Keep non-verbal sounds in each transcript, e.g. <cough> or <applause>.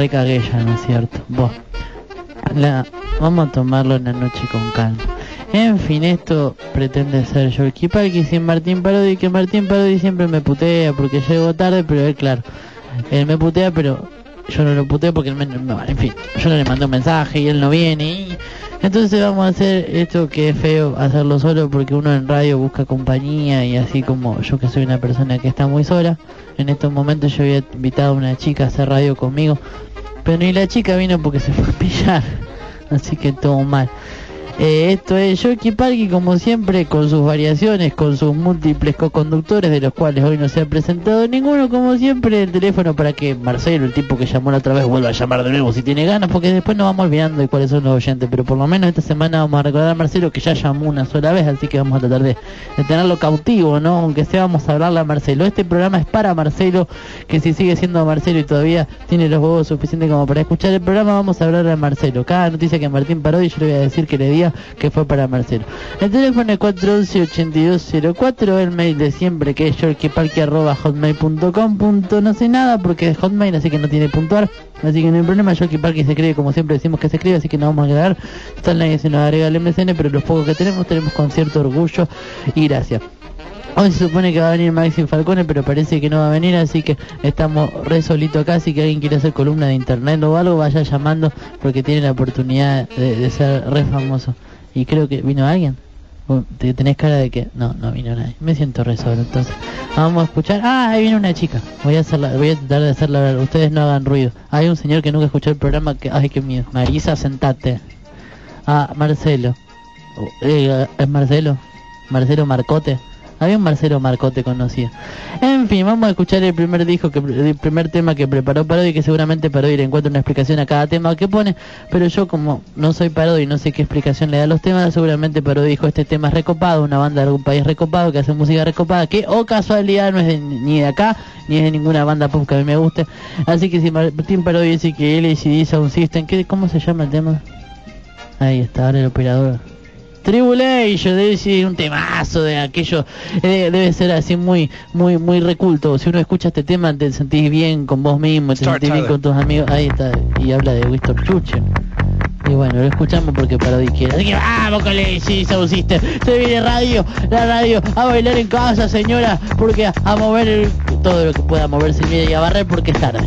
recagué ¿no es cierto? Buah. La, vamos a tomarlo en la noche con calma. En fin, esto pretende ser Yorkie Palki sin Martín Parodi, que Martín Parodi siempre me putea porque llego tarde, pero él, claro, él me putea, pero yo no lo puteo porque él me, en fin, yo no le mando un mensaje y él no viene y... Entonces vamos a hacer esto que es feo hacerlo solo porque uno en radio busca compañía y así como yo que soy una persona que está muy sola, en estos momentos yo había invitado a una chica a hacer radio conmigo, pero ni la chica vino porque se fue a pillar, así que todo mal. Eh, esto es Yorkie Parky como siempre con sus variaciones, con sus múltiples co-conductores de los cuales hoy no se ha presentado ninguno como siempre el teléfono para que Marcelo, el tipo que llamó la otra vez, vuelva a llamar de nuevo si tiene ganas porque después nos vamos olvidando de cuáles son los oyentes, pero por lo menos esta semana vamos a recordar a Marcelo que ya llamó una sola vez, así que vamos a tratar de, de tenerlo cautivo, ¿no? Aunque sea vamos a hablarle a Marcelo. Este programa es para Marcelo, que si sigue siendo Marcelo y todavía tiene los huevos suficientes como para escuchar el programa, vamos a hablarle a Marcelo. Cada noticia que Martín Parodi yo le voy a decir que le diga que fue para Marcelo. El teléfono es 411-8204, el mail de siempre que es punto no sé nada porque es hotmail así que no tiene puntuar así que no hay problema, yorkieparky se escribe como siempre decimos que se escribe así que no vamos a agregar nadie se nos agrega el MSN pero los pocos que tenemos tenemos con cierto orgullo y gracias Hoy se supone que va a venir Maxi Falcone, pero parece que no va a venir, así que estamos re solito acá. Si que alguien quiere hacer columna de internet o algo, vaya llamando porque tiene la oportunidad de, ser re famoso. Y creo que vino alguien. Uh, te- Tenés cara de que no, no vino nadie. Me siento re solo, entonces. Vamos a escuchar. Ah, ahí viene una chica. Voy a hacerla, voy a tratar de hacerla ver. Ustedes no hagan ruido. Hay un señor que nunca escuchó el programa que, ay, qué miedo. Marisa, sentate. Ah, Marcelo. Uh, eh, ¿Es Marcelo? Marcelo Marcote. Había un Marcelo Marcote conocido. En fin, vamos a escuchar el primer disco, que, el primer tema que preparó Parodi, que seguramente Parodi le encuentra una explicación a cada tema que pone, pero yo como no soy Parodi y no sé qué explicación le da a los temas, seguramente Parodi dijo este tema es recopado, una banda de algún país recopado, que hace música recopada, que o casualidad no es de- ni de acá, ni es de ninguna banda pop que a mí me guste. Así que si Martín Parodi dice que él y un System, ¿qué, ¿cómo se llama el tema? Ahí está, ahora el operador. Tribulation, debe ser un temazo de aquello, eh, debe ser así muy, muy, muy reculto. Si uno escucha este tema te sentís bien con vos mismo, te sentís bien con tus amigos, ahí está, y habla de Winston Churchill. Y bueno, lo escuchamos porque Parodi quiere. Así que vamos con el Sound System. Se viene radio, la radio, a bailar en casa, señora, porque a, a mover el- todo lo que pueda moverse y a barrer porque es tarde.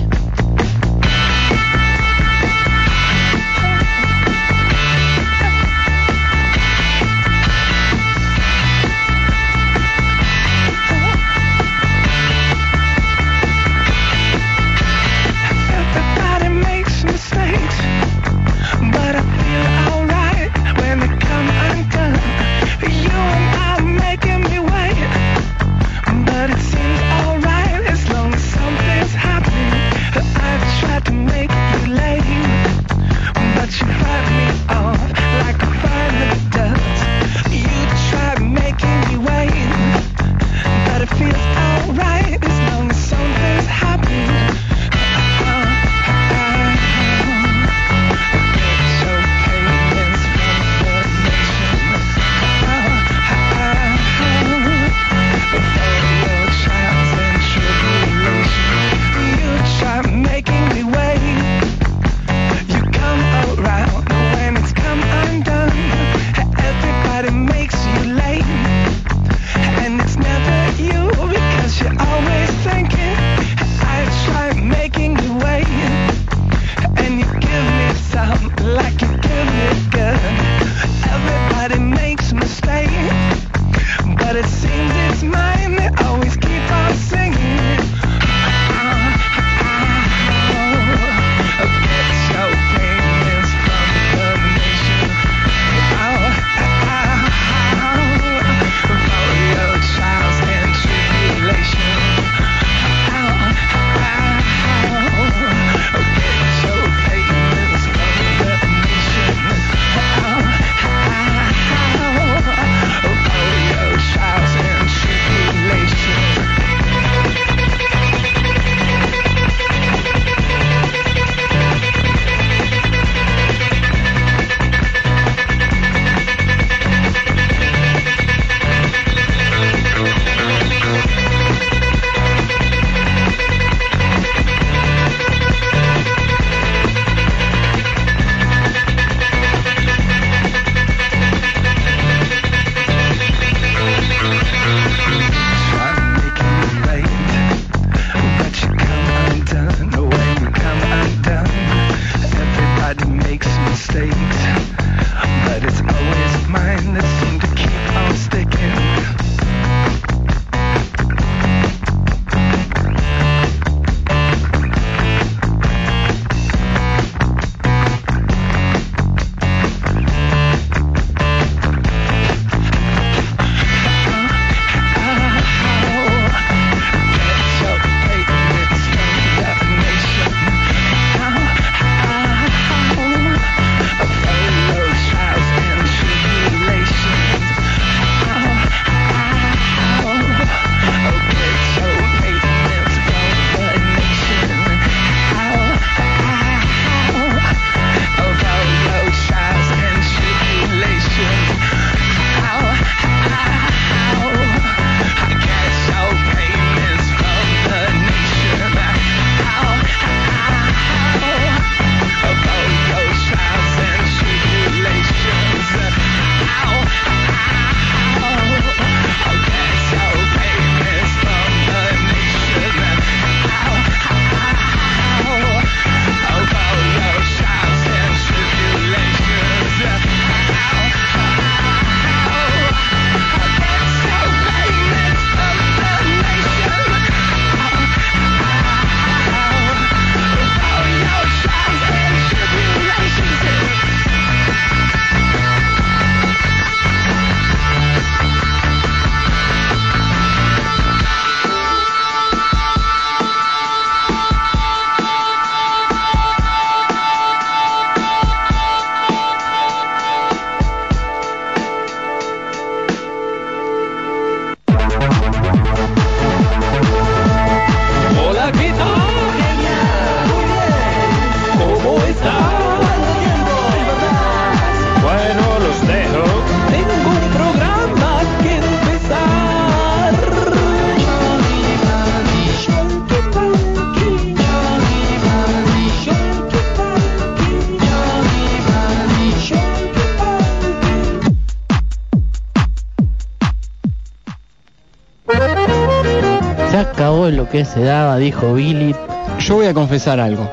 Que se daba, dijo Billy. Yo voy a confesar algo.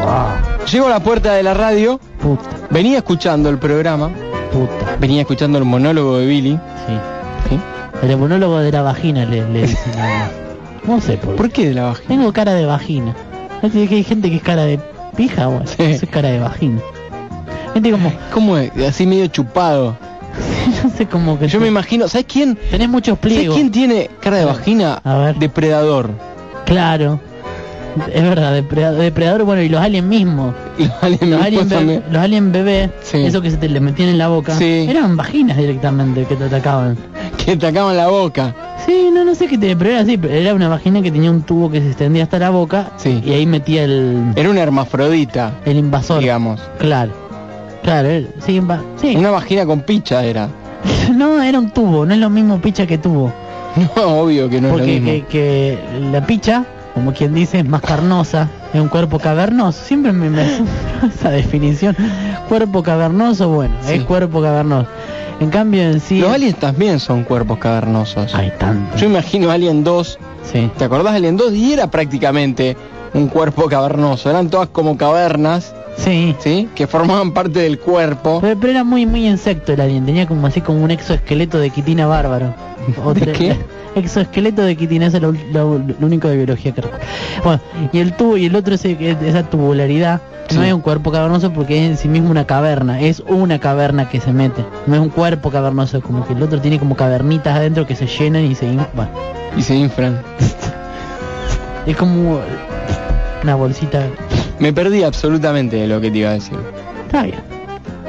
Wow. Llego a la puerta de la radio, Puta, venía escuchando el programa, puta. venía escuchando el monólogo de Billy. Sí. ¿sí? El monólogo de la vagina le, le dicen No sé por, ¿Por qué de la vagina? Tengo cara de vagina. ¿Viste que hay gente que es cara de pija? Bueno, Sí. eso es cara de vagina. Gente como, ¿Cómo es? Así medio chupado. Sé como que... Yo me imagino, ¿sabes quién? Tenés muchos ¿Sabes pliegos. quién tiene cara de vagina? A ver. Depredador. Claro. Es verdad, depredador, depredador, bueno, y los aliens mismos. <laughs> Los aliens Los aliens, también. bebé, los aliens bebé, Sí. eso que se te le metían en la boca, Sí. eran vaginas directamente que te atacaban. <laughs> Que te acaban la boca. Sí, no, no sé qué te, pero era así, pero era una vagina que tenía un tubo que se extendía hasta la boca Sí. y ahí metía el, Era una hermafrodita, el invasor. digamos. Claro. Claro, sí. Una vagina con picha era. <laughs> No, era un tubo, no es lo mismo picha que tubo. No, obvio que no es Porque lo mismo. que, que la picha, como quien dice, es más carnosa, es un cuerpo cavernoso. Siempre me, me <laughs> esa definición. Cuerpo cavernoso, bueno, Sí. es cuerpo cavernoso. En cambio en sí... Los aliens también son cuerpos cavernosos. Hay tanto. Yo imagino Alien 2, Sí. ¿te acordás de Alien 2? Y era prácticamente un cuerpo cavernoso. Eran todas como cavernas, Sí. ¿sí? Que formaban parte del cuerpo. Pero, pero era muy muy insecto el alien, tenía como así como un exoesqueleto de quitina bárbaro. <laughs> ¿De qué? <laughs> Exoesqueleto de quitina, eso es lo, lo- lo único de biología que recuerdo. Bueno, y el tubo y el otro ese, esa tubularidad no es un cuerpo cavernoso porque es en sí mismo una caverna, es una caverna que se mete, no es un cuerpo cavernoso, como que el otro tiene como cavernitas adentro que se llenan y se in- bueno, Y se inflan. <laughs> es como una bolsita. Me perdí absolutamente de lo que te iba a decir. Está bien.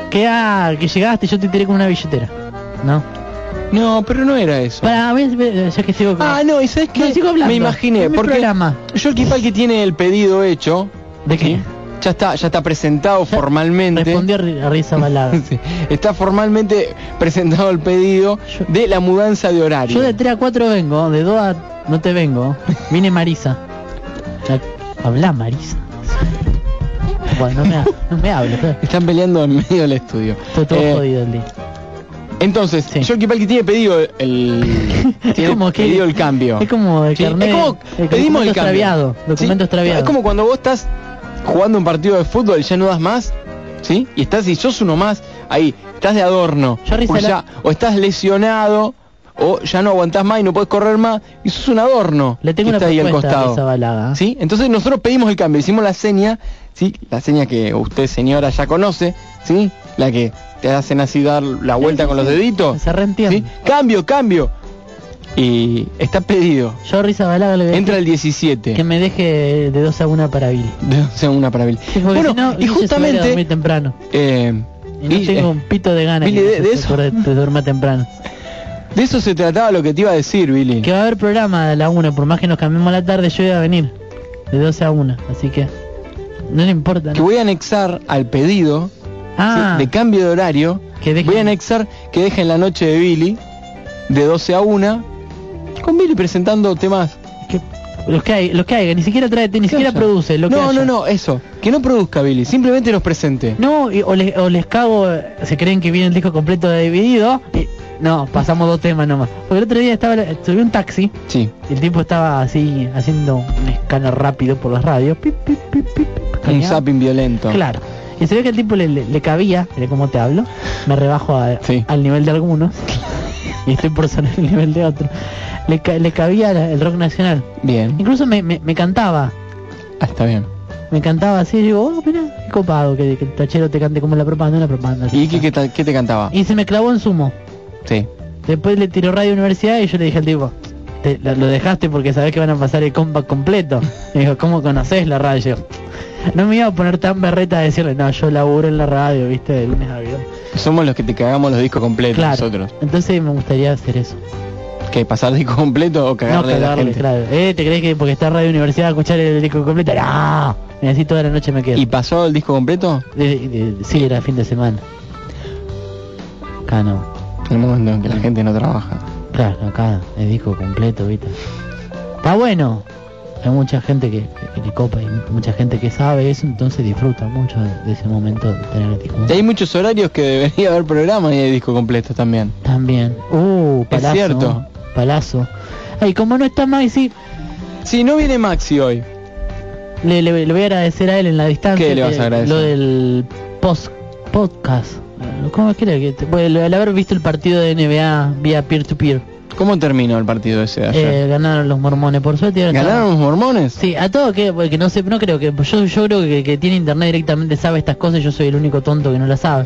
Que, ah, que llegaste, yo te tiré con una billetera. ¿No? No, pero no era eso. Para ver, ya que sigo Ah, no, y sabes No, hablando. Me imaginé, porque programa. yo el que tiene el pedido hecho, ¿De qué? ¿sí? ya está, ya está presentado Ya formalmente. Respondió a Ri- a Risa Balada. <laughs> Sí, está formalmente presentado el pedido Yo- de la mudanza de horario. Yo de 3 a 4 vengo, de 2 a no te vengo. Vine Marisa. La- Habla Marisa. Bueno, no me, no me hables. Están peleando en medio del estudio. estoy todo Eh, jodido el día. Entonces, Sí. yo el que tiene pedido el <laughs> tiene como que- pedido el cambio. Es como el Sí, carnet. es como el pedimos el cambio. Documento Sí, extraviado. Es como cuando vos estás jugando un partido de fútbol y ya no das más, ¿sí? Y estás y sos uno más, ahí, estás de adorno. La- ya- o estás lesionado o ya no aguantás más y no podés correr más y sos un adorno. Le tengo que una está ahí al a costado. Risa Balaga. ¿Sí? Entonces nosotros pedimos el cambio, hicimos la seña, ¿sí? La seña que usted señora ya conoce, ¿sí? La que te hacen así dar la vuelta sí, con los deditos. Se reentiende. ¿Sí? Cambio, cambio. Y está pedido. Yo a Risa Balaga le a Entra el 17. que me deje de 2 a 1 para Billy. De- o sea, una para Billy. Sí, porque Bueno, si no, y a a justamente dormir temprano. eh, Y no y, tengo eh, un pito de ganas de- eso- te duerma temprano. De eso se trataba lo que te iba a decir, Billy. Que va a haber programa a la 1, por más que nos cambiemos la tarde, yo voy a venir. De 12 a 1, así que no le importa. Que voy a anexar al pedido Ah, ¿sí? de cambio de horario. que dejen- Voy a anexar que dejen la noche de Billy de 12 a 1 con Billy presentando temas. que- los que hay, los que hay, ni siquiera trae, ni siquiera haya. produce lo que No, haya. no, no, eso. Que no produzca Billy, simplemente los presente. No, y- o, les, o les cago, eh, se creen que viene el disco completo dividido. Y, no, pasamos dos temas nomás. Porque el otro día estaba, subí un taxi, Sí. y el tipo estaba así, haciendo un escáner rápido por las radios. Pip, pip, pip, pip, Un zapping violento. Claro. Y se ve que el tipo le, le, le cabía, de cómo te hablo, me rebajo a- Sí. al nivel de algunos <laughs> y estoy por sobre el nivel de otros. Le, ca- le cabía la- el rock nacional. Bien. Incluso me, me, me cantaba, Ah, está bien. me cantaba así, digo, oh, mira, qué copado que, que el tachero te cante como la propaganda, una propaganda. ¿Y qué, qué, qué te cantaba? Y se me clavó en sumo. Sí. Después le tiró radio universidad y yo le dije al tipo, "Te- lo, lo dejaste porque sabés que van a pasar el compact completo. <laughs> Me dijo, ¿cómo conoces la radio? No me iba a poner tan berreta a decirle, no, yo laburo en la radio, viste, de lunes a viernes. Somos los que te cagamos los discos completos Claro. nosotros. Entonces me gustaría hacer eso. ¿Que pasar disco completo o No, cagarle a la cagarle, gente? claro. Eh, ¿te crees que porque está Radio Universidad a escuchar el disco completo? No, necesito toda la noche me quedo. ¿Y pasó el disco completo? De- de- sí, era fin de semana. Acá no. En el momento en que la gente no trabaja. Claro, acá el disco completo, ¿viste? Está bueno. Hay mucha gente que, que le copa y mucha gente que sabe eso, entonces disfruta mucho de, de ese momento de tener el disco. Y hay muchos horarios que debería haber programa y hay disco completo también. También. Uh, Es palazo. cierto. Palazo. Ay, como no está Maxi, Si no viene Maxi hoy, le, le- le voy a agradecer a él en la distancia. ¿Qué le vas a agradecer? Lo del post, podcast. ¿Cómo quiere que te, pues, el haber visto el partido de NBA vía peer-to-peer? ¿cómo terminó el partido ese de ayer? Eh, ganaron los mormones, por suerte. ¿Ganaron los mormones? Sí, a todo que, que no sé, no creo que yo yo creo que, que tiene internet directamente sabe estas cosas, yo soy el único tonto que no las sabe.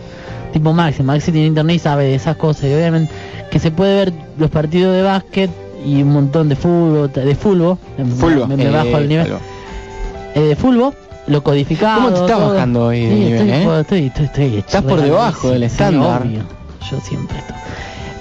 Tipo Maxi, Maxi tiene internet y sabe de esas cosas y obviamente que se puede ver los partidos de básquet y un montón de fútbol, de fútbol, Fulbo, me, me eh, bajo el nivel, algo. eh, de fútbol, lo codificado. ¿Cómo te está todo. bajando hoy de Sí, nivel, estoy, eh? joder, estoy, estoy, estoy Estás por debajo del estándar. obvio. Yo siempre estoy.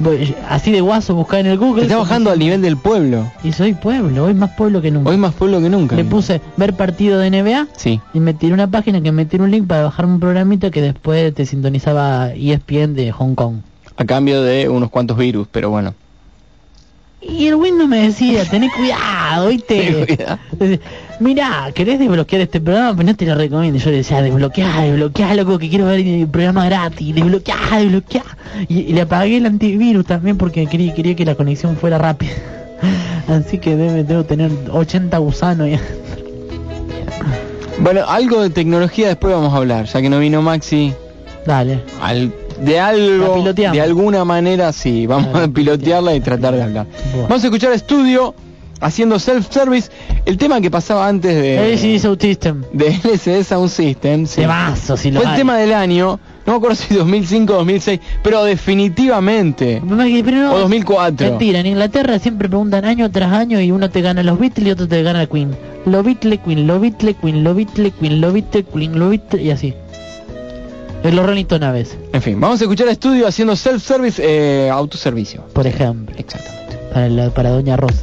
Voy- Así de guaso buscar en el Google. Te está bajando al nivel del pueblo. Y soy pueblo, hoy más pueblo que nunca. Hoy más pueblo que nunca. Le puse ver partido de NBA Sí. y me tiré una página que me tiró un link para bajar un programita que después te sintonizaba ESPN de Hong Kong. A cambio de unos cuantos virus, pero bueno. Y el Windows me decía, tené cuidado, ¿viste? <laughs> Ten cuidado. Mirá, ¿querés desbloquear este programa? Pero no te lo recomiendo. Yo le decía, desbloqueá, desbloqueá, loco, que quiero ver el programa gratis, desbloqueá, desbloqueá. Y, y le apagué el antivirus también porque quería, quería que la conexión fuera rápida. <laughs> Así que debe, debo tener 80 gusanos ya. Bueno, algo de tecnología después vamos a hablar, ya que no vino Maxi. Dale. Al, de algo, de alguna manera sí, vamos a pilotearla y tratar de hablar. Bueno. Vamos a escuchar estudio haciendo self-service, el tema que pasaba antes de, LCD Sound System. de <laughs> LCD Sound System. sí. Temazo, si lo Fue el hay. tema del año, no me acuerdo si 2005 o 2006, pero definitivamente. Pero no, O 2004. Mentira, en Inglaterra siempre preguntan año tras año y uno te gana los Beatles y otro te gana Queen. Los Beatles, Queen, los Beatles, Queen, los Beatles, Queen, los Beatles, Queen, los Beatles y así. Los Rolling a veces, En fin, vamos a escuchar estudio haciendo self-service, eh, autoservicio. por ejemplo, Exactamente. para, la, para Doña Rosa.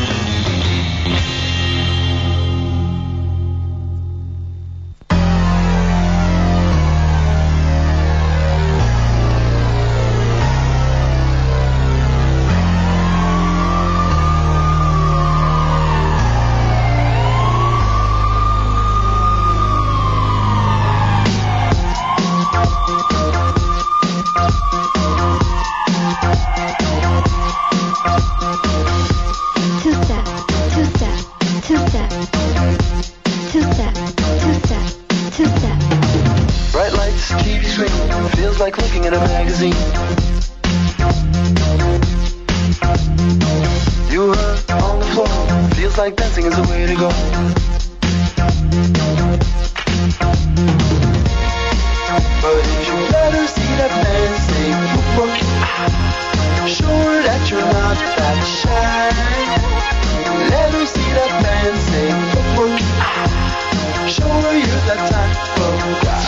Two two two. Bright lights, feels like looking a magazine. You are on the floor, feels like dancing is the way to go. But if you let her see that man say, look, show her that you're not that shy. Let her see that man say, look, show her you're that type of guy.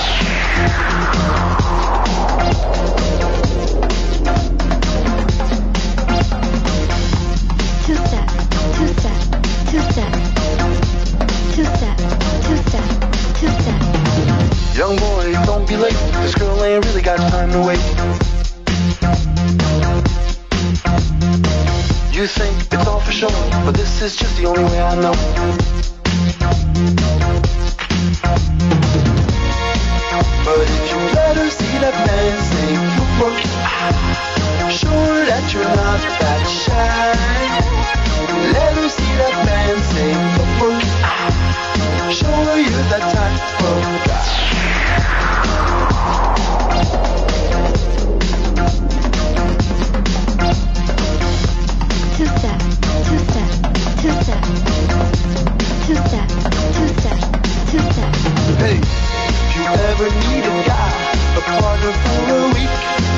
Two step, two step, two step, two step, two step, two step. Young boy, don't be late. This girl ain't really got time to wait. You think it's all for show, but this is just the only way I know. But if you let her see that man say, look, show her that you're not that shy. Let her see that man say, look, show her you're that type of guy. Two step, two two two. Hey, if you ever need a guy, a partner for a week,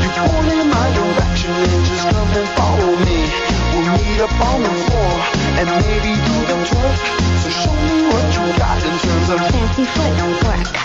you in my direction and just come and follow me. We'll meet up on the floor and maybe do twerk. So show me what you got in terms of Fancy footwork,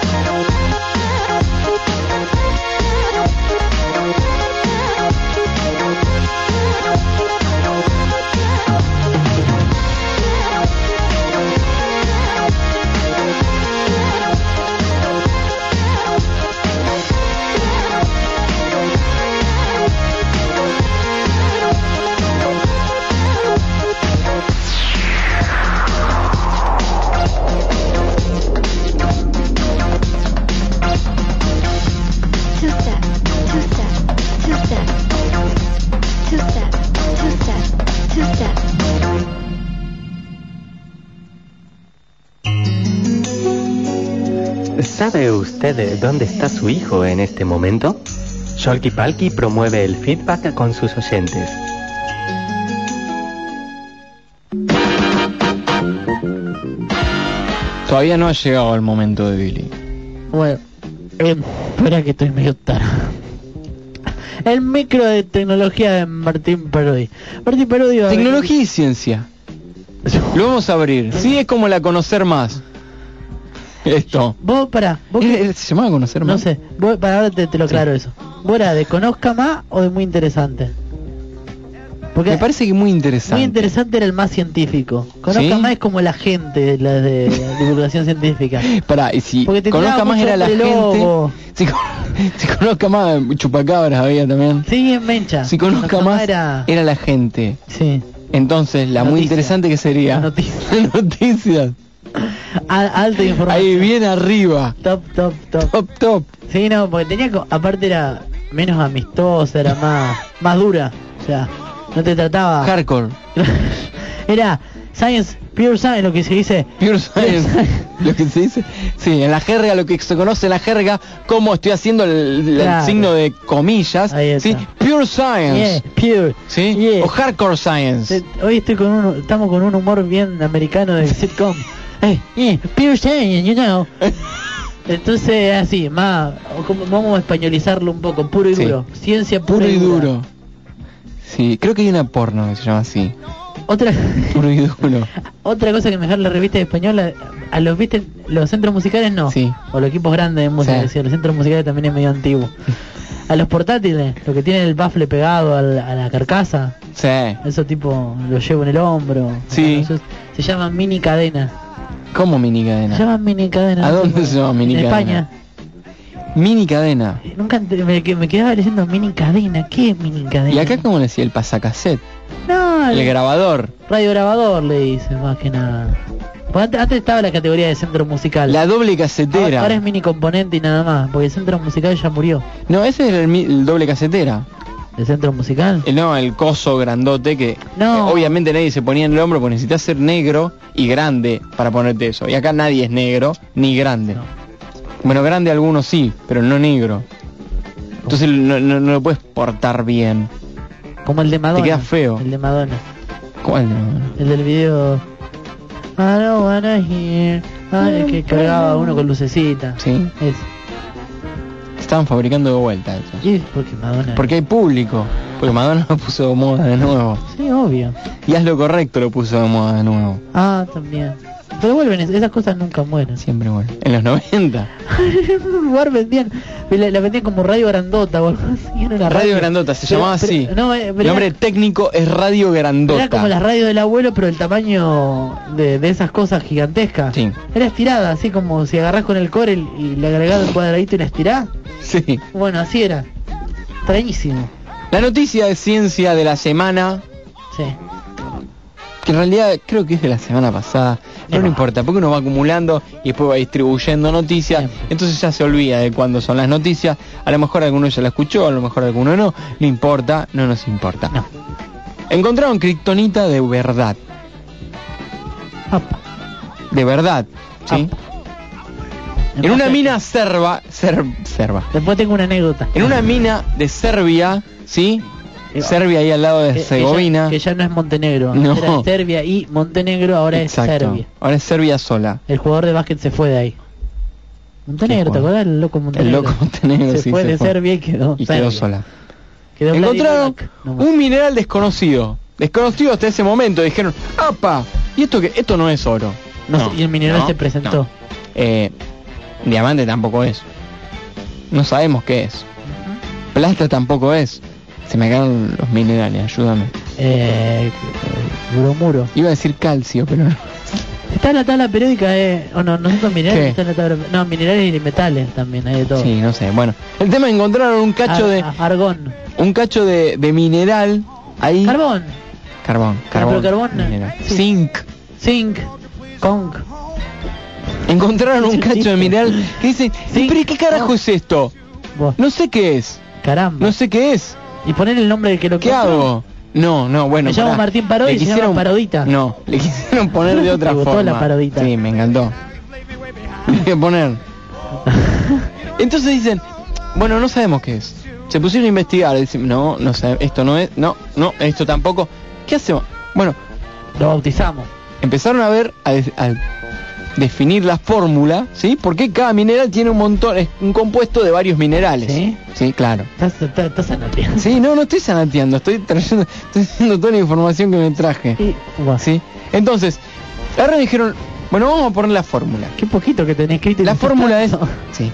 ¿Sabe usted dónde está su hijo en este momento? Sholky Palki promueve el feedback con sus oyentes. Todavía no ha llegado el momento de Billy. Bueno, eh, espera que estoy medio tarde. El micro de tecnología de Martín Parodi. Martín Parodi va a Tecnología y ciencia. Lo vamos a abrir. Sí, es como la conocer más. <laughs> Esto. Vos, pará, vos que- Eh, ¿Se llamaba conocer no sé, vos, para ahora te, te lo aclaro eso. ¿Vos era de conozca más o de muy interesante? Porque Me parece que muy interesante. muy interesante era el más científico. Conozca ¿Sí? más es como la gente, la de <laughs> divulgación científica. Pará, y si conozca más era la gente. Si, con- <laughs> si conozca más, chupacabras había también. Sí, en Mencha. Si conozca más, era... era la gente. Sí. Entonces, la muy interesante que sería. Noticias. Noticias. Al- alta información. Ahí bien arriba. Top, top, top. Top, top. Sí, no, porque tenía, aparte era menos amistosa, era más, más dura. O sea, no te trataba. Hardcore. <laughs> era Science Pure Science, lo que se dice. Pure Science, <laughs> lo que se dice. Sí, en la jerga, lo que se conoce en la jerga, como estoy haciendo el, signo de comillas. Sí, Pure Science. Yeah, pure. ¿Sí? Yeah. O Hardcore Science. Hoy estoy con un, estamos con un humor bien americano de sitcom. Eh, eh, you know. <laughs> Entonces, así, más, vamos a españolizarlo un poco, puro y Sí. duro. Ciencia pura Puro y dura. duro. Sí, creo que hay una porno que se llama así. Otra, <laughs> Puro y duro. otra cosa que mejor la revista española, a los, viste, los centros musicales no. Sí. O los equipos grandes de música, Sí. los centros musicales también es medio antiguo. A los portátiles, lo que tiene el bafle pegado al- a la carcasa, Sí. eso tipo lo llevo en el hombro. Sí. Eso se llama mini cadena. ¿Cómo mini Se cadena? llama mini cadena. ¿A dónde se llama mini en cadena? España. Mini cadena. Nunca ent- me, que- me quedaba leyendo mini cadena. ¿Qué es mini cadena? ¿Y acá cómo le decía? El pasacassette. No, El el grabador. radio grabador le dicen más que nada. Porque antes, estaba la categoría de centro musical. La doble casetera. ahora es mini componente y nada más, porque el centro musical ya murió. No, ese era el, el doble casetera. ¿El centro musical? Eh, No, el coso grandote que No. eh, obviamente nadie se ponía en el hombro porque necesitas ser negro y grande para ponerte eso. Y acá nadie es negro ni grande. No. Bueno, grande algunos sí, pero no negro. Entonces no, no- no lo puedes portar bien. Como el de Madonna. queda feo. El de Madonna. ¿Cuál? El del video. I don't wanna hear. El que cargaba uno con lucecita. Sí. Es. Estaban fabricando de vuelta eso. Y es porque Madonna. Porque hay público. Porque Madonna lo puso de moda de nuevo. Sí, obvio. Y haz lo correcto lo puso de moda de nuevo. Ah, también. Pero vuelven, es- esas cosas nunca mueren. Siempre bueno. En los 90. en un lugar vendían, la, la vendían como radio grandota o algo así. Era Radio Grandota, se Pero- llamaba pero- así. No, eh, El nombre era, técnico es Radio Grandota. era como las radios del abuelo, pero el tamaño de, de esas cosas gigantescas. Sí. Era estirada, así como si agarrás con el core y, y le agregás el cuadradito y la estirás. Sí. Bueno, así era. Extrañísimo. La noticia de ciencia de la semana, Sí. que en realidad creo que es de la semana pasada, pero no importa, porque uno va acumulando y después va distribuyendo noticias, entonces ya se olvida de cuándo son las noticias, a lo mejor alguno ya la escuchó, a lo mejor alguno no, no importa, no nos importa. No. Encontraron kriptonita de verdad, Apa. de verdad, ¿sí? Apa. En una mina serba, ser, serba, Después tengo una anécdota. en una mina de Serbia, ¿sí? Eh, Serbia ahí al lado de que Herzegovina. ya, que ya no es Montenegro. No. Era Serbia y Montenegro, ahora Exacto. es Serbia. Ahora es Serbia sola. El jugador de básquet se fue de ahí. Montenegro, ¿Qué ¿te acuerdas? El loco Montenegro. El loco Montenegro, se sí, fue se de fue. Serbia y quedó, Y quedó sola. Quedó Encontraron un mineral desconocido. Desconocido hasta ese momento. Dijeron, ¡apa! ¿Y esto que Esto no es oro. No y el mineral se presentó. Eh, diamante tampoco es. No sabemos qué es. Plata tampoco es. Se me quedaron los minerales, ayúdame. Eh, bromuro. Iba a decir calcio, pero no. Está en la tabla periódica, eh. O no, nosotros minerales ¿Qué? está en la tabla. No, minerales y metales también, hay de todo. Sí, no sé. Bueno, el tema encontraron un cacho Ar- de Argón. un cacho de, de mineral ahí. Carbón. Carbón, carbón. pero carbón, mineral. sí. Zinc. Zinc. Conk. Encontraron un <laughs> cacho de mineral que dice, Sí. pero ¿y qué carajo No. es esto? Vos. No sé qué es. Caramba. No sé qué es. Y poner el nombre del que lo ¿Qué encontró. hago? No, no, bueno. Me llamo pará. Martín Parodi Le y se llama quisieron- Parodita. No, <laughs> le quisieron poner de <laughs> otra gustó forma. la parodita. Sí, me encantó. <laughs> Le poner. Entonces dicen, bueno, no sabemos qué es. Se pusieron a investigar, dicen, no, no sé, esto no es, no, no, esto tampoco. ¿Qué hacemos? Bueno, Lo bautizamos. empezaron a ver, a, de- a definir la fórmula, ¿sí? Porque cada mineral tiene un montón, es un compuesto de varios minerales. ¿Sí? Sí, claro. Estás, estás, estás anoteando. Sí, no, no estoy sanateando, estoy trayendo, estoy haciendo toda la información que me traje. Y, buah, ¿Sí? Entonces, ahora dijeron, bueno, vamos a poner la fórmula. Qué poquito que tenés escrito. La fórmula es, sí.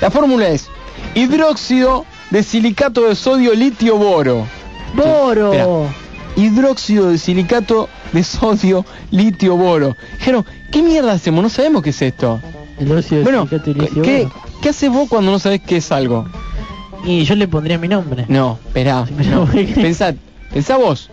La fórmula es hidróxido de silicato de sodio litio boro. Boro. Hidróxido de silicato de sodio litio boro. Dijeron, ¿qué mierda hacemos? No sabemos qué es esto. El óxido de Bueno, silicato y litio ¿qué, boro. ¿qué haces vos cuando no sabes qué es algo? Y yo le pondría mi nombre. No, espera. <laughs> Pero, ¿qué? Pensá, pensá vos.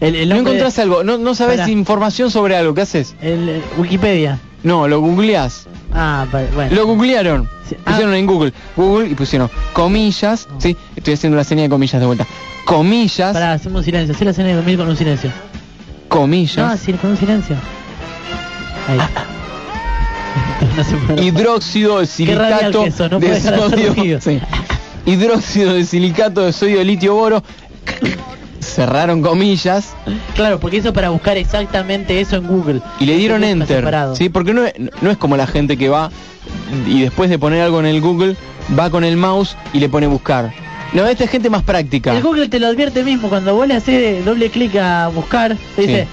El, el No encontrás de- algo, no, no sabes Pará. información sobre algo, ¿qué haces? el, el Wikipedia. No, lo googleás. Ah, bueno. Lo googlearon. Sí, Pusieron ah. en Google. Google y pusieron comillas. Sí, estoy haciendo la señal de comillas de vuelta. Comillas. Pará, hacemos un silencio. Hacé la escena de dormir con un silencio. No, Comillas. sí, con un silencio. Ahí. <laughs> No hidróxido de Qué silicato que eso, no de sodio. sí. Hidróxido de silicato de sodio de litio boro. Cerraron comillas Claro, porque hizo para buscar exactamente eso en Google. y le dieron enter. Sí, porque no es, no es como la gente que va y después de poner algo en el Google va con el mouse y le pone buscar. No, esta es gente más práctica. El Google te lo advierte mismo, cuando vos le haces doble clic a buscar, te dice,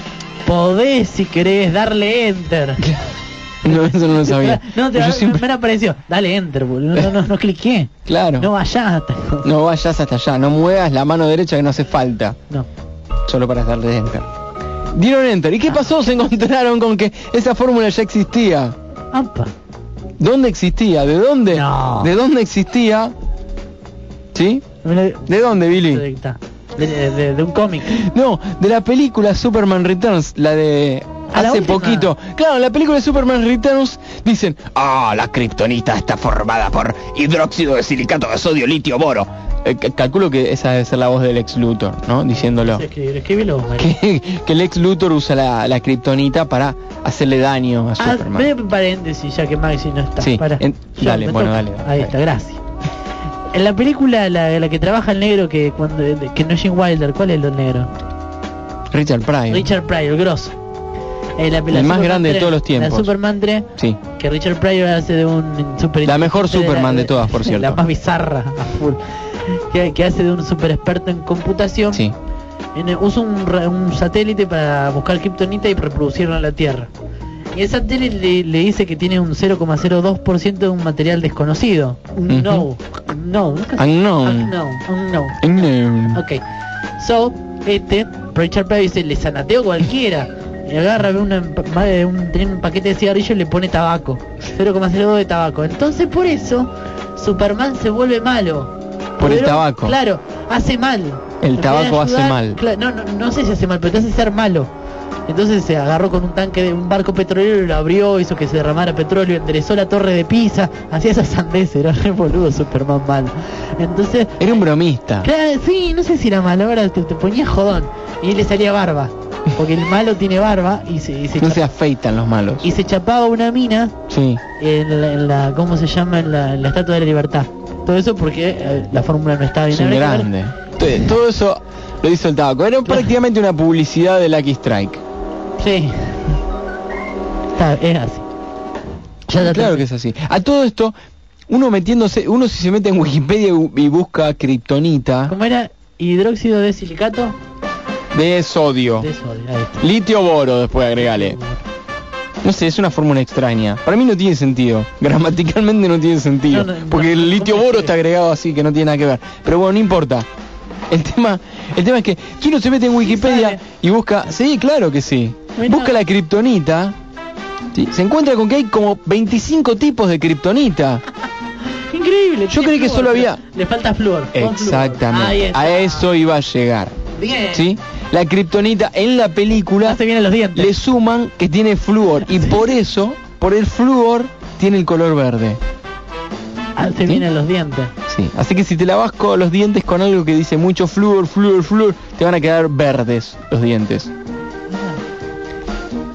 podés si querés darle enter. <laughs> <laughs> No, eso no lo sabía. <laughs> No, te Yo siempre- me apareció, dale enter, boludo. No, no, no cliqué. Claro. No vayas hasta. No vayas hasta allá, no muevas la mano derecha que no hace falta. No. Solo para darle enter. Dieron enter. ¿Y qué pasó? Se encontraron con que esa fórmula ya existía. Apa. ¿Dónde existía? ¿De dónde? No. ¿De dónde existía? ¿Sí? ¿De dónde, Billy? De, de- de- un cómic. No, de la película Superman Returns, la de ¿A la hace poquito. Claro, en la película de Superman Returns dicen, ah, la kriptonita está formada por hidróxido de silicato de sodio, litio, boro. Eh, ca- calculo que esa debe ser la voz del ex Luthor, ¿no? Diciéndolo. Escribilo. <laughs> Que, que el ex Luthor usa la, la kriptonita para hacerle daño a Ah, Superman. paréntesis, ya que Maxi no está. Sí, Pará. en- Yo, dale, bueno, dale, dale. Ahí está, gracias. En la película, la, la que trabaja el negro, que cuando que no es Jim Wilder, ¿cuál es el negro? Richard Pryor. Richard Pryor, el grosso. Eh, la- la El más Superman grande de 3, todos los tiempos. La Superman 3, Sí. que Richard Pryor hace de un super La mejor Superman de todas, por <laughs> cierto. La más bizarra, a full. Que, que hace de un super experto en computación. Sí. En- usa un, un satélite para buscar kriptonita y reproducirlo en la Tierra. Y el satélite le, le dice que tiene un 0,02% de un material desconocido. Un Ujú. no. No. Unknown. Unknown. Unknown. Unknown. Ok. So, este, Richard Pryor dice, le sanateo cualquiera. Y agarra, ve una, un, tiene un paquete de cigarrillos y le pone tabaco. 0,02 de tabaco. Entonces por eso, Superman se vuelve malo. Por el tabaco. Claro, hace mal. El tabaco hace mal. no, no, no sé si hace mal, pero te hace ser malo. Entonces se agarró con un tanque de un barco petrolero y lo abrió, hizo que se derramara petróleo, enderezó la torre de Pisa, hacía esas sandeces, era re boludo Superman malo. Entonces, Era un bromista. Claro, sí, no sé si era malo, ahora te, te ponía jodón. Y le salía barba. Porque el malo tiene barba y se, y se, No se afeitan los malos. y se chapaba una mina Sí. en la, en la- ¿cómo se llama? En la, en la Estatua de la Libertad. Todo eso porque eh, la fórmula no estaba bien. Es grande. Todo- Todo eso lo hizo el tabaco. Era prácticamente una publicidad de Lucky Strike. Sí. Está, es así. Ya está Claro que es así. A todo esto, uno metiéndose, uno si se mete en Wikipedia y busca kriptonita ¿Cómo era? Hidróxido de silicato de sodio, de sodio. Ahí está. litio boro, después agregale. No sé, es una fórmula extraña. Para mí no tiene sentido. <laughs> Gramaticalmente no tiene sentido. No, no, porque no, el litio ¿cómo boro es? está agregado así que no tiene nada que ver. Pero bueno, no importa. El tema, el tema es que si uno se mete en Wikipedia y busca, sí, claro que sí. Bueno. Busca la kriptonita, sí, se encuentra con que hay como 25 tipos de kriptonita. <laughs> Increíble. Yo creí que solo había- Le falta flúor. Exactamente. A eso iba a llegar. Bien. ¿Sí? La kriptonita en la película Hace bien los dientes. le suman que tiene flúor y por eso, por el flúor, tiene el color verde. Hace bien a los dientes. Sí. Así que si te lavas con los dientes con algo que dice mucho flúor, flúor, flúor, te van a quedar verdes los dientes.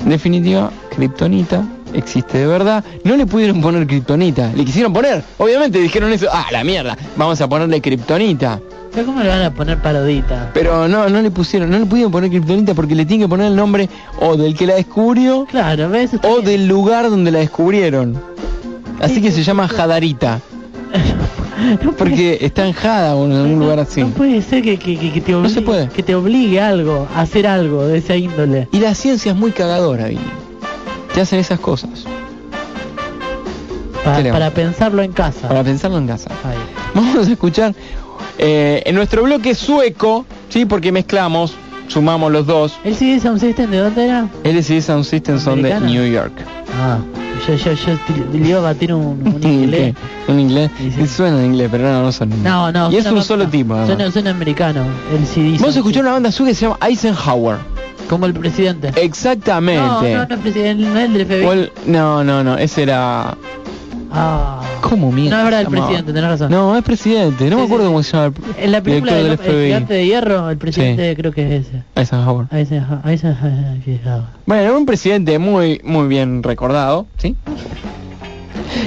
En definitiva, kriptonita existe de verdad. No le pudieron poner kriptonita, le quisieron poner. Obviamente dijeron eso, ah, la mierda, vamos a ponerle kriptonita. Pero ¿cómo le van a poner parodita? Pero no, no le pusieron, no le pudieron poner kriptonita porque le tienen que poner el nombre o del que la descubrió Claro, ¿ves? O bien. del lugar donde la descubrieron. Así que se llama Jadarita, <laughs> No puede- porque está en Jada o en algún lugar así. No puede ser que, que, que- te No obligue, se puede. que te obligue a algo, a hacer algo de esa índole. Y la ciencia es muy cagadora, Vini. Te hacen esas cosas. Para, ¿Qué le para pensarlo en casa. Para pensarlo en casa. Ahí. Vamos a escuchar eh, en nuestro bloque sueco, sí, porque mezclamos, sumamos los dos. ¿El CD Sound System de dónde era? LCD Sound System son de. New York. Ah, yo, yo, yo le iba a batir un, un <laughs> inglés. ¿Un inglés? Sí. Suena en inglés, pero no, no son. No, no. Y es un solo tipo. además. Suena, suena americano, el CD Vamos a Sound escuchar una banda sueca que se llama Eisenhower. Como el presidente. Exactamente. No, no, no, es presidente, no es el del FBI. El- no, no, no, ese era Ah. ¿Cómo mierda? No, es verdad, el presidente, tenés razón. No, es presidente, no me acuerdo sí, cómo se llama el En la película director del del el FBI. gigante de hierro, el presidente creo que es ese. Eisenhower. Se- Bueno, un presidente muy muy bien recordado, ¿sí?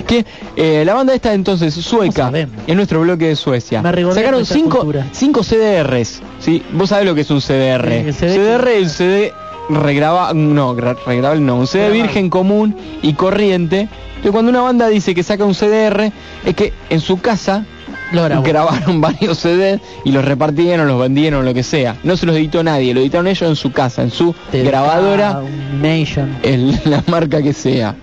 Que eh, la banda esta entonces sueca, en nuestro bloque de Suecia, sacaron nuestra cinco, cultura. cinco CDRs, ¿sí? Vos sabés lo que es un CDR. El CD CDR es el CD regraba, no, gra- regrabable no, un CD virgen común y corriente. Entonces cuando una banda dice que saca un CDR, es que en su casa Lo grabaron <laughs> varios CDs y los repartieron, los vendieron, lo que sea. No se los editó nadie, lo editaron ellos en su casa, en su grabadora, Nation. el- <laughs> la marca que sea.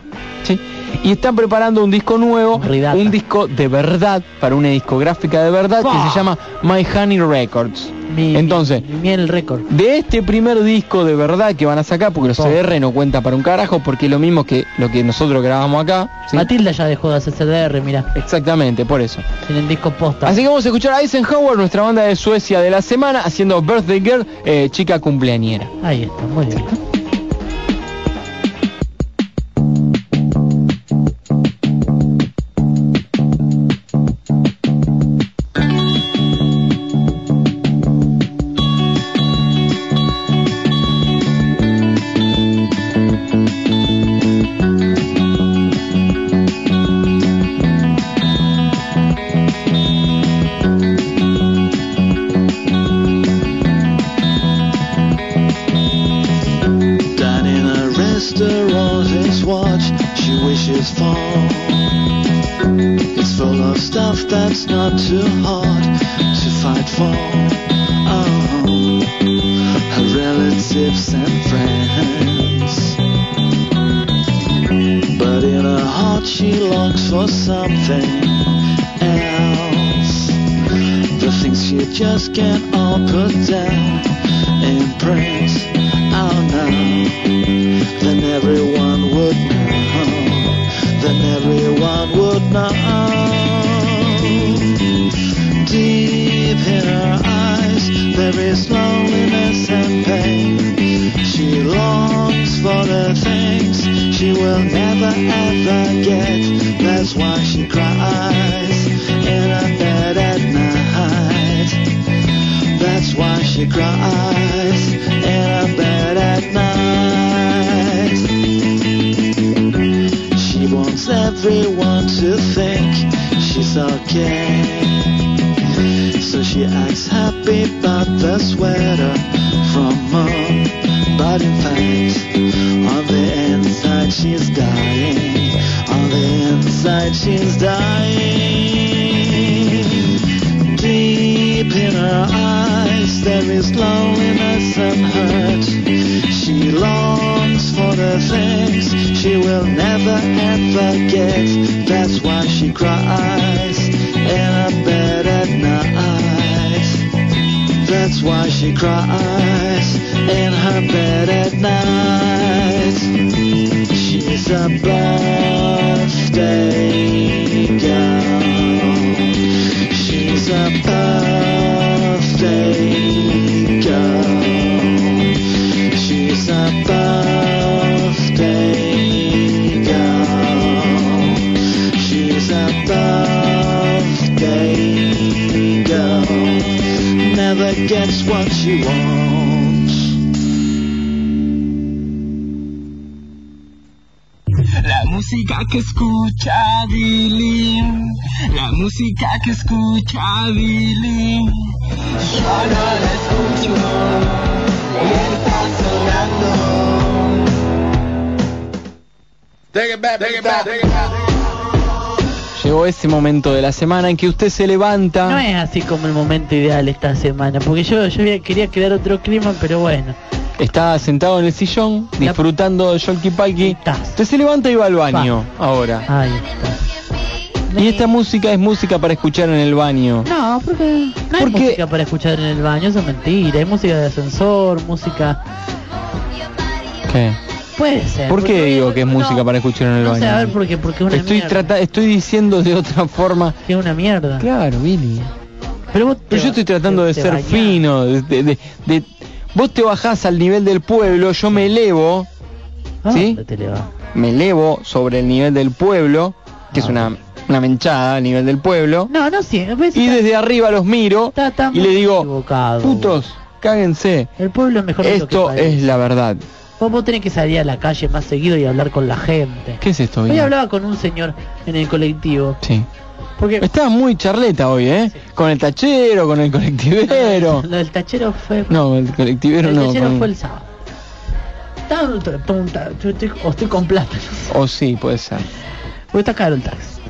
¿sí? Y están preparando un disco nuevo, Ridata. un disco de verdad, para una discográfica de verdad que se llama My Honey Records. Mi, Entonces, mi miel récord. de este primer disco de verdad que van a sacar, porque los Oh. CDR no cuenta para un carajo, porque es lo mismo que lo que nosotros grabamos acá. ¿sí? Matilda ya dejó de hacer CDR, mira, Exactamente, por eso. tienen disco posta. Así que vamos a escuchar a Eisenhower, nuestra banda de Suecia de la semana, haciendo Birthday Girl, eh, chica cumpleañera. Ahí está, muy bien. Just can't all put down she cries in her bed at night. She wants everyone to think she's okay. So she acts happy about the sweater from mom. But in fact, on the inside she's dying. On the inside she's dying. Deep in her eyes there is loneliness and hurt. She longs for the things she will never ever get. That's why she cries in her bed at night. That's why she cries in her bed at night. She's a birthday Never gets what she wants. La música que escucha Billy, la música que escucha Billy. Yo no la escucho, y está sonando. Llegó ese momento de la semana en que usted se levanta. No es así como el momento ideal esta semana, porque yo, yo había- quería crear otro clima, pero bueno. Está sentado en el sillón, disfrutando de Yolki Palki. Usted se levanta y va al baño ahora. Ahí está. Y esta música es música para escuchar en el baño. No, porque no hay música para escuchar en el baño, eso es mentira. Hay música de ascensor, música... ¿Qué? Puede ser. ¿Por qué digo que es no, música para escuchar en el No baño? sé, a ver, porque, porque es una estoy mierda. estoy diciendo de otra forma. Que es una mierda. Claro, Billy. Pero, vos Pero yo estoy tratando de te ser bañás. fino, de, de- de- de- vos te bajás al nivel del pueblo, yo me elevo, ¿A ¿sí? te elevás? Me elevo sobre el nivel del pueblo que es una, una menchada a nivel del pueblo. No, no sí. Y desde arriba los miro Está- está y le digo, putos, cáguense. El pueblo es mejor que Esto es la verdad. Vos, tenés que salir a la calle más seguido y hablar con la gente. ¿Qué es esto? Hoy Vini? hablaba con un señor en el colectivo. Sí. Porque Estaba muy charleta hoy, ¿eh? Con el tachero, con el colectivero. lo del tachero fue... No, el colectivero el no. tachero con- fue el sábado. Estaba- tonta, yo estoy, o estoy con plata. O sí, puede ser. Porque está caro el taxi.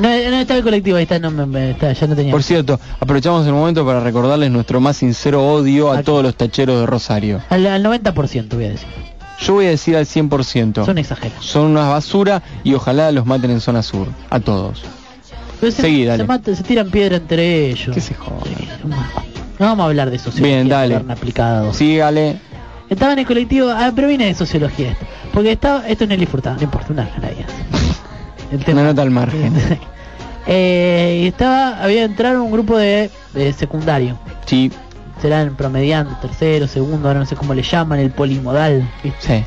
No, no estaba el colectivo, ahí está, no, me, está, ya no tenía. Por cierto, aprovechamos el momento para recordarles nuestro más sincero odio a todos los tacheros de Rosario. Al, al 90% voy a decir. Yo voy a decir al 100%. Son exagerados. Son una basura y ojalá los maten en zona sur. A todos. Pero Seguí, se dale. se tiran piedra entre ellos. Que se joda. No vamos a hablar de sociología Bien, dale. aplicada. Sígale. Estaba en el colectivo, ah, pero viene de sociología esto. Porque estaba, esto es Nelly Furtado, no importa, una nadie. El Una nota al margen. <laughs> eh, y estaba, había entrado un grupo de, de secundario. Sí, Serán promediando, tercero, segundo, ahora no sé cómo le llaman, el polimodal. sí.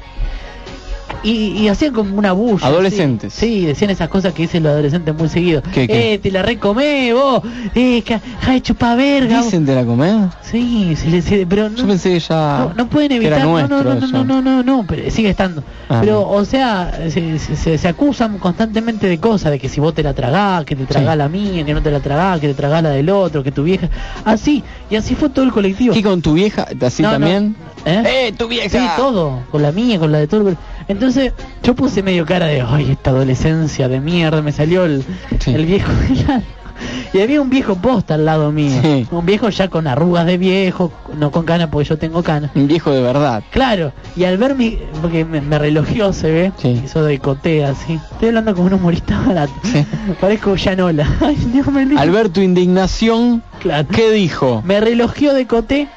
Y, y hacían como una bulla. Adolescentes. Sí, Sí, decían esas cosas que dicen los adolescentes muy seguido. ¿Qué, qué? Eh, te la recomé vos. Eh, ca- ay, chupa verga. vos. ¿Dicen de la comer? Sí, se le- pero no, Yo pensé que ya no, no pueden que evitar. no, no, no, no, no, no, no, no, pero sigue estando. Ah, pero, o sea, se, se- se- acusan constantemente de cosas, de que si vos te la tragás, que te tragás Sí. la mía, que no te la tragás, que te tragás la del otro, que tu vieja. Así, y así fue todo el colectivo. ¿Y con tu vieja? ¿Así No, no. también? ¿Eh? ¡Eh, tu vieja! Sí, todo, con la mía, con la de todo. el- Entonces, yo puse medio cara de, ay, esta adolescencia de mierda, me salió el, Sí. el viejo. <laughs> y había un viejo posta al lado mío. Sí. Un viejo ya con arrugas de viejo, no con cana porque yo tengo cana. Un viejo de verdad. Claro, y al ver mi, porque me, me relojeó, se ve, Sí. hizo de cotea así. Estoy hablando como un humorista barato. <laughs> Sí. Parezco Llanola. <laughs> Ay, Dios me. Al ver tu indignación, Claro. ¿qué dijo? Me relojeó de coté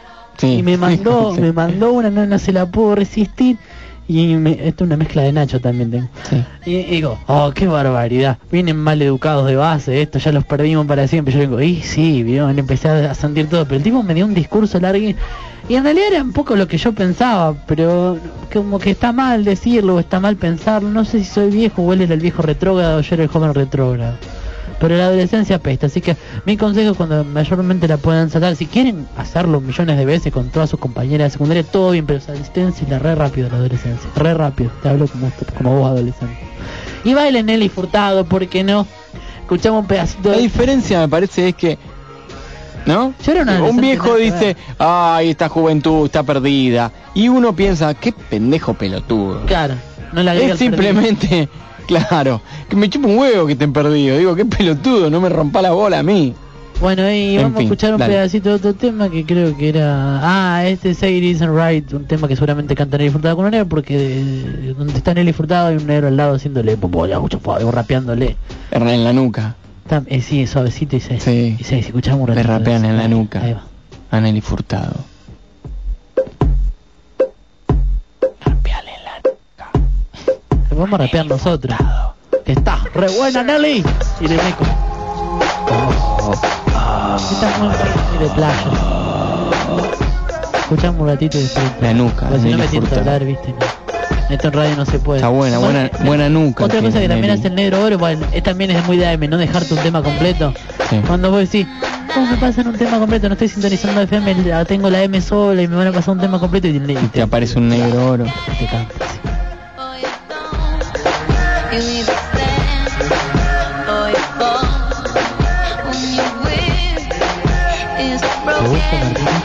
y me mandó, me mandó una, no, no se la pudo resistir. Y me, esto es una mezcla de Nacho también tengo. Sí. Y, y digo, oh, qué barbaridad. Vienen mal educados de base, esto ya los perdimos para siempre. Yo digo, y sí, ¿vieron? empecé a sentir todo. Pero el tipo me dio un discurso largo y, y en realidad era un poco lo que yo pensaba, pero como que está mal decirlo o está mal pensarlo. No sé si soy viejo o él era el viejo retrógrado o yo era el joven retrógrado. Pero la adolescencia apesta, así que mi consejo es cuando mayormente la puedan saltar, si quieren hacerlo millones de veces con todas sus compañeras de secundaria, todo bien, pero la re rápido la adolescencia, re rápido, te hablo como, como vos adolescente. Y bailen Nelly Furtado, ¿por qué no? Escuchamos un pedacito La de... diferencia me parece es que ¿No? Un viejo dice, ay, esta juventud está perdida. Y uno piensa, qué pendejo pelotudo. Claro, no la Es perdido. Claro, que me chupa un huevo que estén perdidos. Digo, qué pelotudo, no me rompa la bola a mí. Bueno, y En vamos a escuchar un dale. pedacito de otro tema que creo que era... Ah, este Say It Isn't Right, un tema que seguramente canta Nelly Furtado con un negro, porque eh, donde está Nelly Furtado hay un negro al lado haciéndole, popo, ya, mucho, po, o rapeándole. En la nuca. Eh, sí, suavecito y se... Sí. Y se, escuchamos un Le ratito de rapean en la Ahí nuca. va. A Nelly Furtado. Vamos a rapear nosotros. Que está re buena Nelly. Y le meco. Está muy muy de playa. Escuchamos un ratito y después... La nuca. Porque si no me siento hablar, viste. no. Esto en radio no se puede. Está buena, buena, Bueno, buena nuca. Otra cosa que también Nelly. hace el negro oro, bueno, es, también es muy de AM, no dejarte un tema completo. Sí. Cuando vos decís, ¿cómo me pasan un tema completo? No estoy sintonizando FM, la- tengo la M sola y me van a pasar un tema completo y, y Te aparece un negro oro. te canta. así. ¿Te gusta, Martina?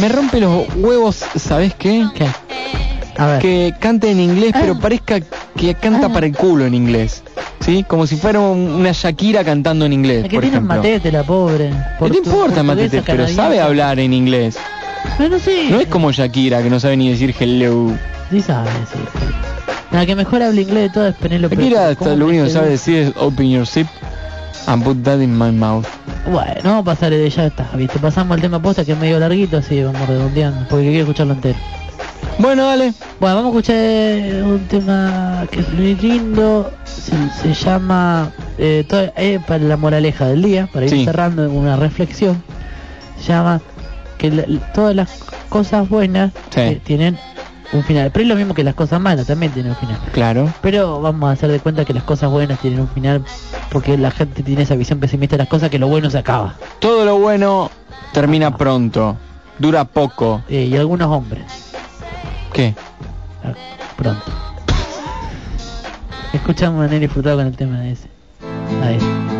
Me rompe los huevos, ¿sabes qué? ¿Qué? A ver. Que cante en inglés, pero Ah. parezca que canta Ah. para el culo en inglés. ¿Sí? Como si fuera un- una Shakira cantando en inglés, Es que por tiene ejemplo. matete, la pobre. ¿Qué te importa, Matete? Pero sabe hablar en inglés. Pero no sé. No es como Shakira, que no sabe ni decir hello. Sí sabe, sí. La que mejor habla inglés de todo es Penélope. Hasta ¿Cómo lo único que sabe decir es open your zip and put that in my mouth. Bueno, vamos a pasar de ya está, viste. Pasamos al tema posta que es medio larguito, así vamos redondeando, porque quiero escucharlo entero. Bueno, dale. Bueno, vamos a escuchar un tema que es muy lindo, se, se llama eh, todo- eh, para la moraleja del día, para ir Sí. cerrando una reflexión. Se llama que la- todas las cosas buenas Sí. eh, tienen un final. Pero es lo mismo que las cosas malas, también tienen un final. Claro. Pero vamos a hacer de cuenta que las cosas buenas tienen un final porque la gente tiene esa visión pesimista de las cosas que lo bueno se acaba. Todo lo bueno termina pronto. Dura poco. Eh, y algunos hombres, ¿Qué? ah, pronto. Escuchamos a Nelly Furtado con el tema de ese. A ese.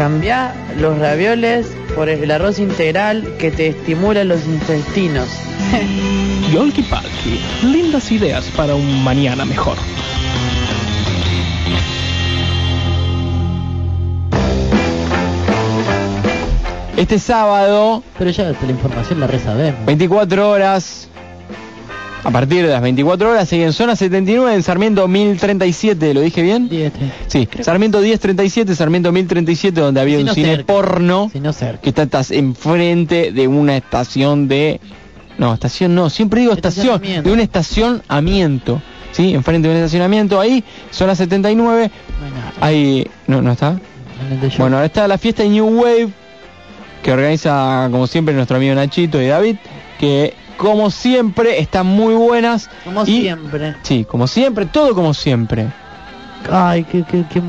Cambia los ravioles por el arroz integral que te estimula los intestinos. <laughs> Yolki Palki, lindas ideas para un mañana mejor. Este sábado, Pero ya la información la resabemos. 24 horas. A partir de las 24 horas, sigue en zona 79 en Sarmiento 1037, ¿lo dije bien? Sí, Sarmiento 1037, Sarmiento 1037, donde había Si un no cine cerca. porno Si no cerca. que está, estás enfrente de una estación de... No, estación no, siempre digo estación, de un estacionamiento. ¿Sí? Enfrente de un estacionamiento ahí, zona 79, ahí... No, no está. Bueno, ahora está la fiesta de New Wave que organiza como siempre nuestro amigo Nachito y David, que como siempre están muy buenas. Como y- siempre. Sí, como siempre, todo como siempre. Ay, qué, qué, qué,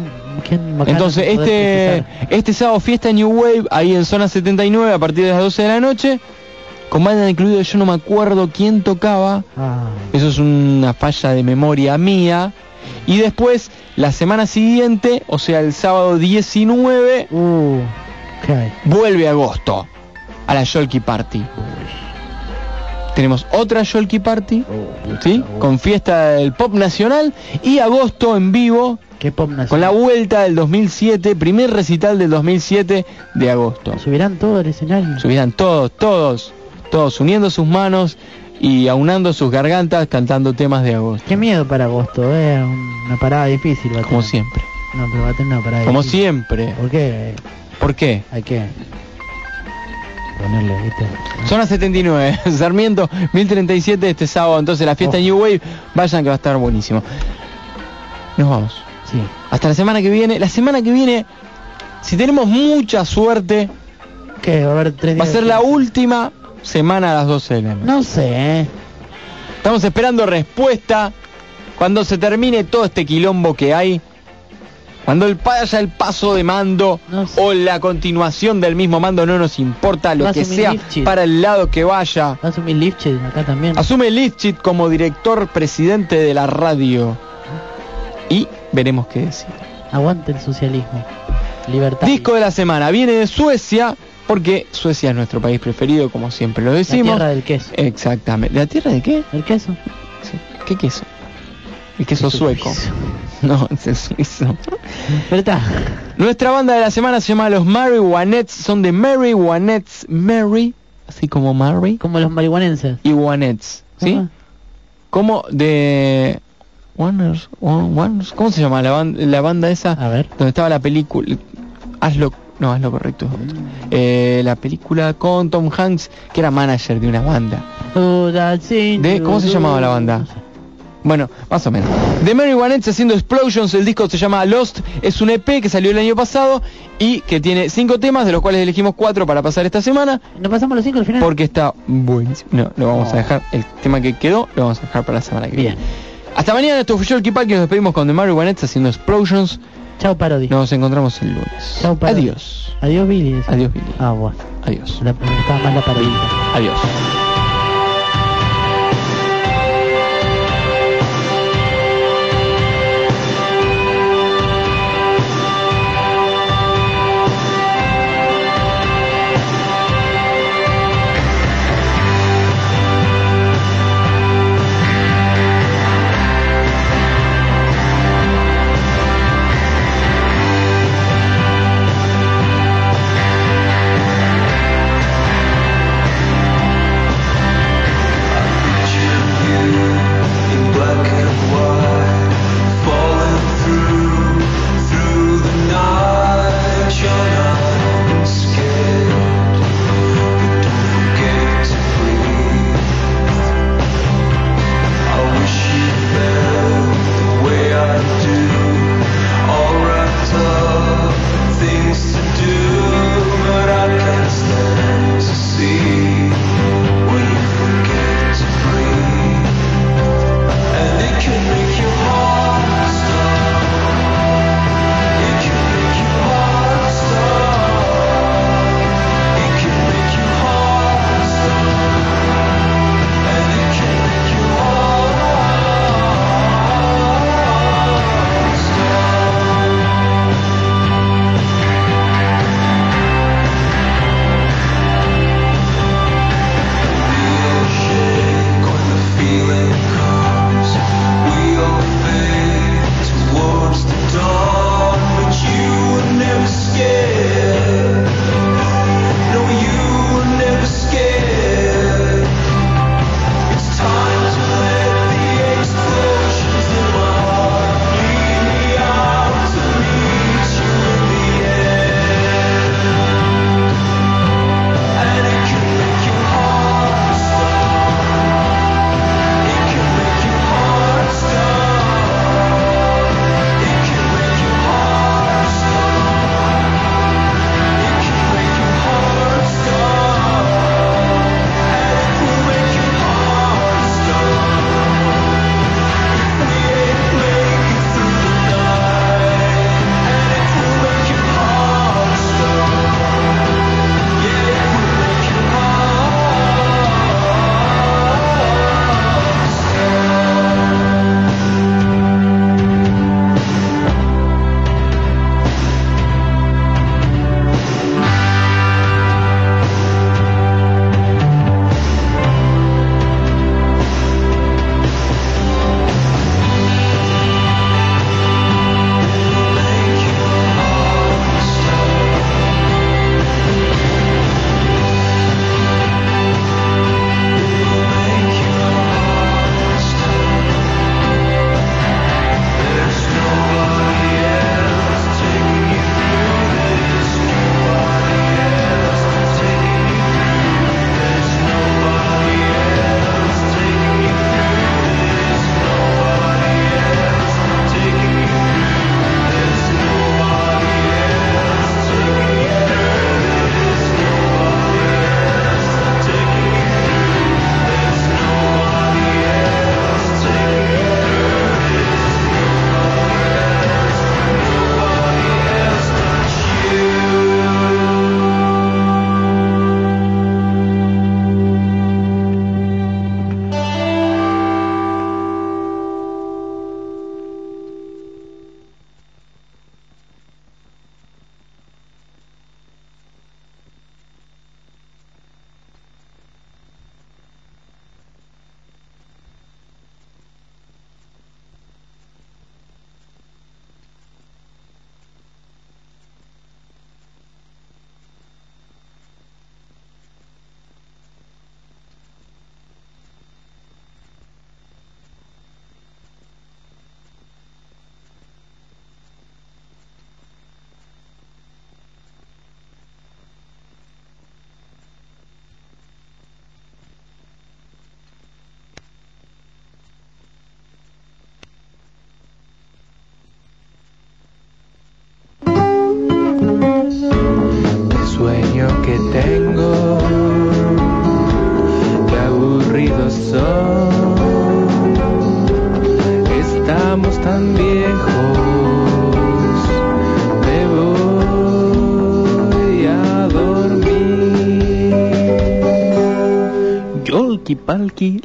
qué Entonces, este este sábado fiesta New Wave ahí en zona 79 a partir de las 12 de la noche. Con banda incluido, yo no me acuerdo quién tocaba. Ah, Eso es una falla de memoria mía. Y después, la semana siguiente, o sea, el sábado 19, uh, vuelve agosto a la Yolki Party. Tenemos otra Yolki Party, ¿sí? Con fiesta del pop nacional y agosto en vivo ¿Qué pop nacional? con la vuelta del 2007, primer recital del 2007 de agosto. Subirán todo el escenario. Subirán todos, todos, todos uniendo sus manos y aunando sus gargantas cantando temas de agosto. Qué miedo para agosto, eh. Una parada difícil. A Como siempre. No, pero va a tener una parada Como difícil. siempre. ¿Por qué? ¿Por qué? Hay que ponerle, ¿viste? Zona 79, <laughs> Sarmiento 1037 este sábado, entonces la fiesta. New Wave, vayan que va a estar buenísimo. Nos vamos. Sí. Hasta la semana que viene. La semana que viene, si tenemos mucha suerte, ¿Qué? Va a haber tres va a días ser la última semana a las 12 de la noche. No sé, eh. Estamos esperando respuesta cuando se termine todo este quilombo que hay. Cuando el haya el paso de mando No sé. o la continuación del mismo mando no nos importa lo Va que sea Lifchit. para el lado que vaya. Va a asumir Lifchit acá también. Asume Lifchit como director presidente de la radio. Y veremos qué decir. Aguante el socialismo. Libertad. Disco de la semana viene de Suecia, porque Suecia es nuestro país preferido, como siempre lo La decimos. tierra del queso. Exactamente. ¿La tierra de qué? ¿El queso? Sí. ¿Qué queso? Queso Queso sueco. <laughs> No, es suizo. Está. Nuestra banda de la semana se llama Los Marihuanettes, son de Mary Wanettes, Mary, así como Mary, Como los marihuanenses. y Wanettes, ¿sí? Como de... Warners, Warners, ¿Cómo se llama la, ban- la banda esa? A ver. Donde estaba la película... Hazlo... No, hazlo correcto. Eh, la película con Tom Hanks, que era manager de una banda. ¿De- cómo se llamaba la banda? No. Bueno, más o menos. The Mary Wanettes haciendo Explosions, el disco se llama Lost, es un EP que salió el año pasado y que tiene cinco temas, de los cuales elegimos cuatro para pasar esta semana, ¿Nos pasamos los cinco al final? porque está buenísimo. No, lo vamos a dejar, el tema que quedó lo vamos a dejar para la semana que viene. Hasta mañana, esto fue Joel Kipal, que nos despedimos con The Mary Wanettes haciendo Explosions. Chao, Parodi. Nos encontramos el lunes. Chao, Parodi. Adiós. Adiós, Billy. Adiós, Billy. Ah, bueno. Adiós. La, más la parodita. Adiós.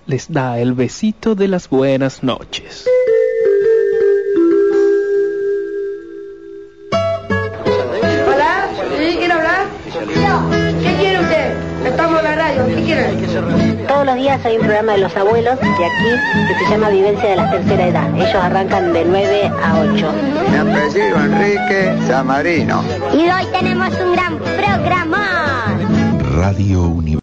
Les da el besito de las buenas noches. Hola, ¿sí? ¿Quiere hablar? ¿Qué quiere usted? Estamos en la radio, ¿qué quiere? Todos los días hay un programa de los abuelos de aquí que se llama Vivencia de la Tercera Edad. Ellos arrancan de 9 a 8. Mi apellido Enrique Samarino. Y hoy tenemos un gran programa. Radio Universidad.